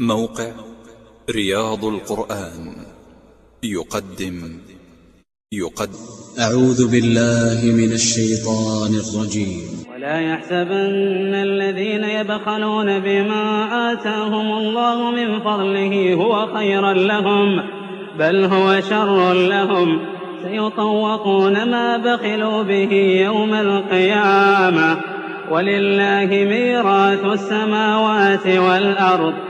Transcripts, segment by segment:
موقع رياض القرآن. يقدم. يقدم أعوذ بالله من الشيطان الرجيم. ولا يحسبن الذين يبخلون بما آتاهم الله من فضله هو خيرا لهم بل هو شر لهم. سيطوقون ما بخلوا به يوم القيامة. ولله ميراث السماوات والأرض.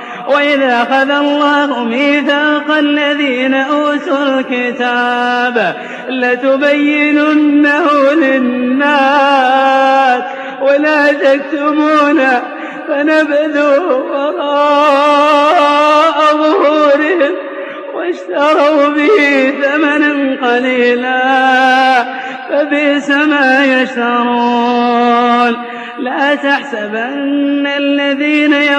وإذا أخذ الله ميثاق الذين أوتوا الكتاب لتبيننه للناس ولا تكتمونه فنبذوه وراء ظهورهم واشتروا به ثمنا قليلا فبئس ما يشترون. لا تحسبن الذين